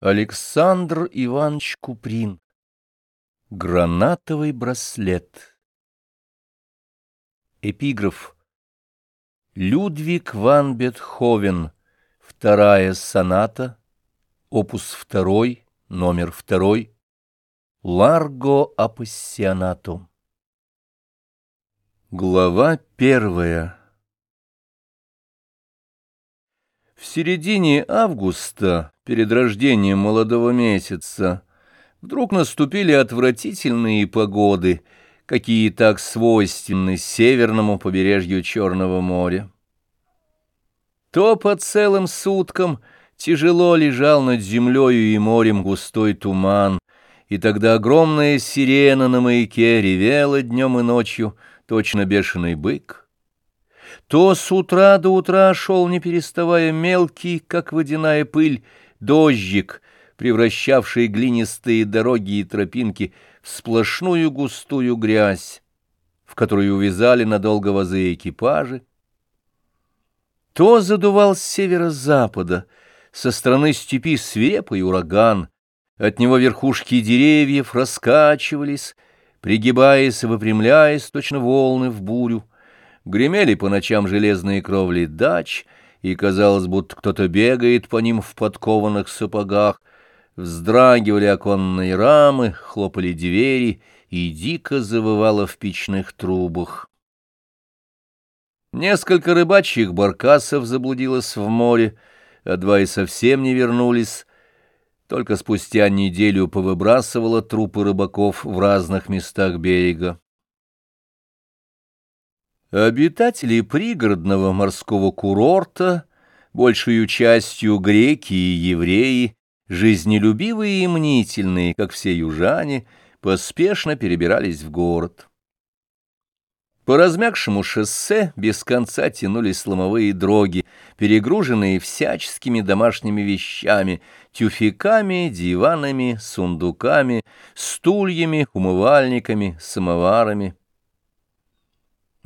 Александр Иванович Куприн. Гранатовый браслет. Эпиграф. Людвиг ван Бетховен. Вторая соната. Опус второй, номер второй. Ларго апассионатум. Глава первая. В середине августа перед рождением молодого месяца, вдруг наступили отвратительные погоды, какие так свойственны северному побережью Черного моря. То по целым суткам тяжело лежал над землею и морем густой туман, и тогда огромная сирена на маяке ревела днем и ночью, точно бешеный бык, то с утра до утра шел, не переставая, мелкий, как водяная пыль, дождик, превращавший глинистые дороги и тропинки в сплошную густую грязь, в которую увязали надолго возы экипажи. То задувал с северо-запада, со стороны степи свирепый ураган, от него верхушки деревьев раскачивались, пригибаясь и выпрямляясь, точно волны в бурю. Гремели по ночам железные кровли дач, и казалось, будто кто-то бегает по ним в подкованных сапогах. Вздрагивали оконные рамы, хлопали двери, и дико завывало в печных трубах. Несколько рыбачьих баркасов заблудилось в море, а два и совсем не вернулись. Только спустя неделю повыбрасывало трупы рыбаков в разных местах берега. Обитатели пригородного морского курорта, большую частью греки и евреи, жизнелюбивые и мнительные, как все южане, поспешно перебирались в город. По размягшему шоссе без конца тянулись ломовые дроги, перегруженные всяческими домашними вещами, тюфяками, диванами, сундуками, стульями, умывальниками, самоварами.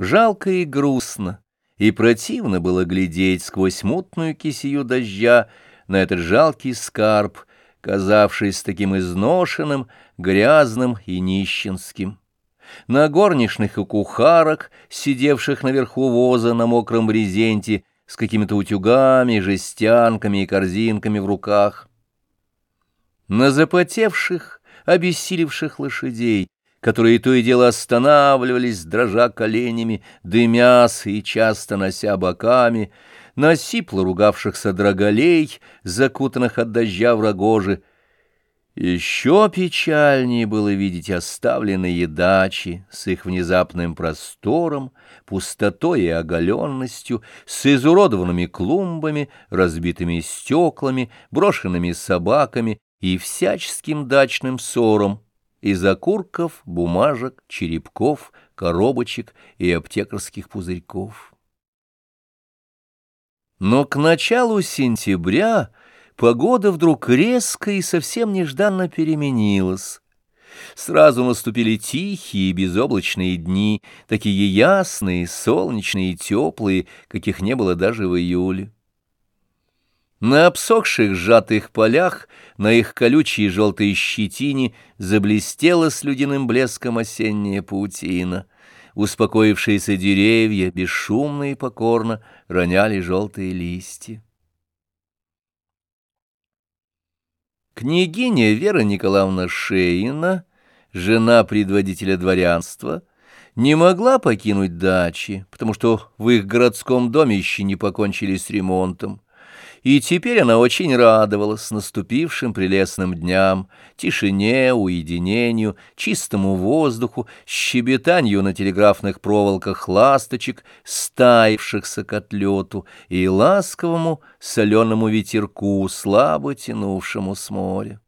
Жалко и грустно, и противно было глядеть сквозь мутную кисию дождя на этот жалкий скарб, казавшийся таким изношенным, грязным и нищенским. На горничных и кухарок, сидевших наверху воза на мокром брезенте, с какими-то утюгами, жестянками и корзинками в руках. На запотевших, обессилевших лошадей, которые то и дело останавливались, дрожа коленями, дымясь и часто нося боками, на сипло ругавшихся драголей, закутанных от дождя в рогожи. Еще печальнее было видеть оставленные дачи с их внезапным простором, пустотой и оголенностью, с изуродованными клумбами, разбитыми стеклами, брошенными собаками и всяческим дачным ссором, из окурков, бумажек, черепков, коробочек и аптекарских пузырьков. Но к началу сентября погода вдруг резко и совсем нежданно переменилась. Сразу наступили тихие безоблачные дни, такие ясные, солнечные и теплые, каких не было даже в июле. На обсохших сжатых полях, на их колючей желтой щетине заблестела с людяным блеском осенняя паутина. Успокоившиеся деревья бесшумно и покорно роняли желтые листья. Княгиня Вера Николаевна Шейна, жена предводителя дворянства, не могла покинуть дачи, потому что в их городском доме еще не покончили с ремонтом и теперь она очень радовалась наступившим прелестным дням, тишине, уединению, чистому воздуху, щебетанию на телеграфных проволоках ласточек, стаившихся к отлету, и ласковому соленому ветерку, слабо тянувшему с моря.